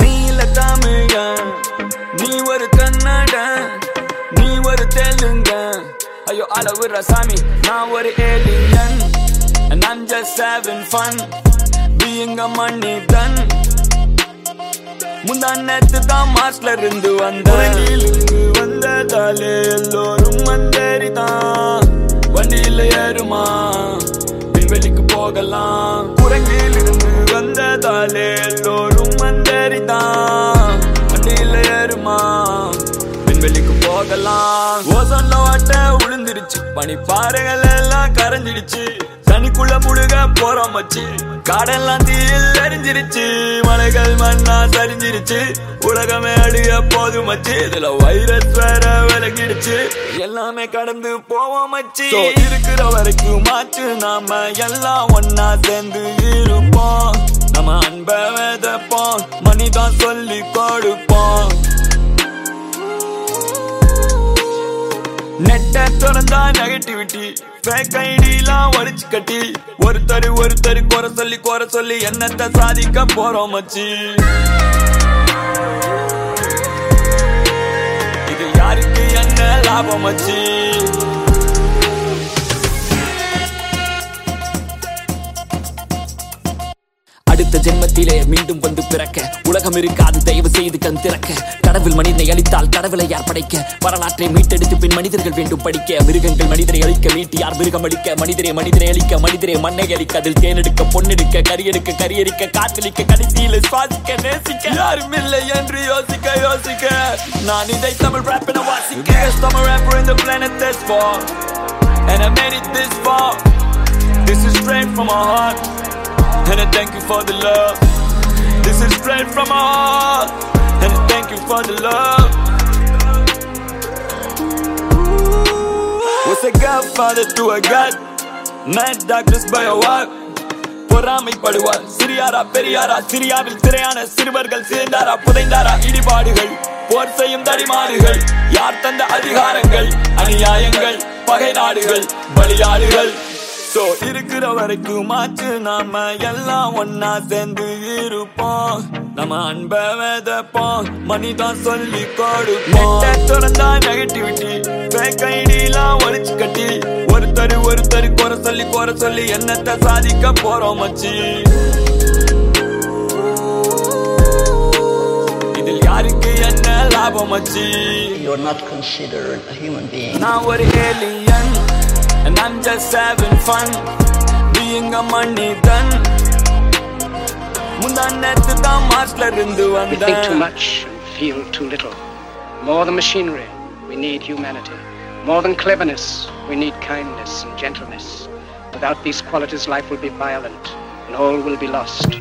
நீல தமிழன் நீ ஒரு கன்னடன் நீ ஒரு தெலுங்க. ஐயோ அளவுற சாமி நான் ஒரு alien and I'm just having fun being a money done முந்தா நேத்து தான் மார்ச்ல இருந்து வந்த. இருந்து வந்ததாலே எல்லோரும் வந்தேறிதான். வண்டியில ஏறுமா விண்வெளிக்கு போகலாம். குரங்கில் இருந்து வந்ததாலே எல்லோரும் வந்தேறிதான். வண்டியில ஏறுமா விண்வெளிக்கு போகலாம். ஓசோன்ல வாட்ட உளுந்துருச்சு பனிப்பாறைகள் எல்லாம் கரைஞ்சிடுச்சு. தனிக்குள்ள முழுக போறோம் மச்சி. காடெல்லாம் தீயில் எரிஞ்சிருச்சு. மலைகள் மண்ணா சரிஞ்சிருச்சு. உலகமே அழிய போது மச்சி. இதுல வைரஸ் வேற விலகிடுச்சு. எல்லாமே கடந்து போவோம் மச்சி. இருக்கிற வரைக்கும் மாச்சு நாம எல்லாம் ஒன்னா சேர்ந்து இருப்போம். நம்ம அன்ப விதைப்போம். மணிதான் சொல்லி கொடுப்போம். நெட்ட திறந்தா நெகட்டிவிட்டி ஃபேக் ஐடிலாம் ஒழிச்சு கட்டி. ஒருத்தர் ஒருத்தர் குறை சொல்லி குறை சொல்லி என்னத்தை சாதிக்க போறோம் மச்சி. இது யாருக்கு என்ன லாபம் மச்சி? அடுத்த ஜென்மத்திலே மீண்டும் வந்து பிறக்க. உலகம் இருக்காது தயவு செய்து கண் திறக்க. கடவுள் மனிதனை அழித்தால் கடவுளை யார் படைக்க? வரலாற்றை மீட்டெடுத்து பின் மனிதர்கள் வேண்டும் படிக்க. மிருகங்கள் மனிதரை அழிக்க மீட்டு யார் மிருகம் அழிக்க. மனிதரை மனிதரை அழிக்க மனிதரை மண்ணை அழிக்க. அதில் தேனெடுக்க பொன்னெடுக்க கரியெடுக்க கரியடிக்க காற்றளிக்க கடைசியில் சுவாசிக்க நேசிக்க. யாரும் இல்லை என்று யோசிக்க யோசிக்க. நான் இதை தமிழ் rap என வாசிக்க. Biggest Tamil rapper in the planet this far. And I made it this far. This is straight from my heart. And I thank you for the love This is straight from my heart And I thank you for the love Was a godfather to a god Night darkness by a what பொறாமைப்படுவார் சிறியாரா பெரியாரா சிரியாவில் திரையான சிறுவர்கள் சேர்ந்தாரா புதைந்தாரா இடிபாடுகள் போர் செய்யும் தடிமாடுகள் யார் தந்த அதிகாரங்கள் அநியாயங்கள் பகை நாடுகள் பலியாடுகள் சோ இருக்கிற வரைக்கும் மாற்று. நாம எல்லாம் ஒன்னா சேர்ந்து இருப்போம். நம்ம அன்ப விதைப்போம். மணிதான் சொல்லி கொடுப்போம். திறந்தா நெகட்டிவிட்டி ஃபேக் ஐடிலாம் ஒழிச்சு கட்டி. ஒருத்தர் ஒருத்தர் குறை சொல்லி குறை சொல்லி என்னத்த சாதிக்க போறோம் மச்சி. இதில் யாருக்கு என்ன லாபம் மச்சி? You're not considered a human being. நான் ஒரு alien And I'm just having fun, being a money gun We think too much and feel too little. More than machinery, we need humanity. More than cleverness, we need kindness and gentleness. Without these qualities, life will be violent and all will be lost.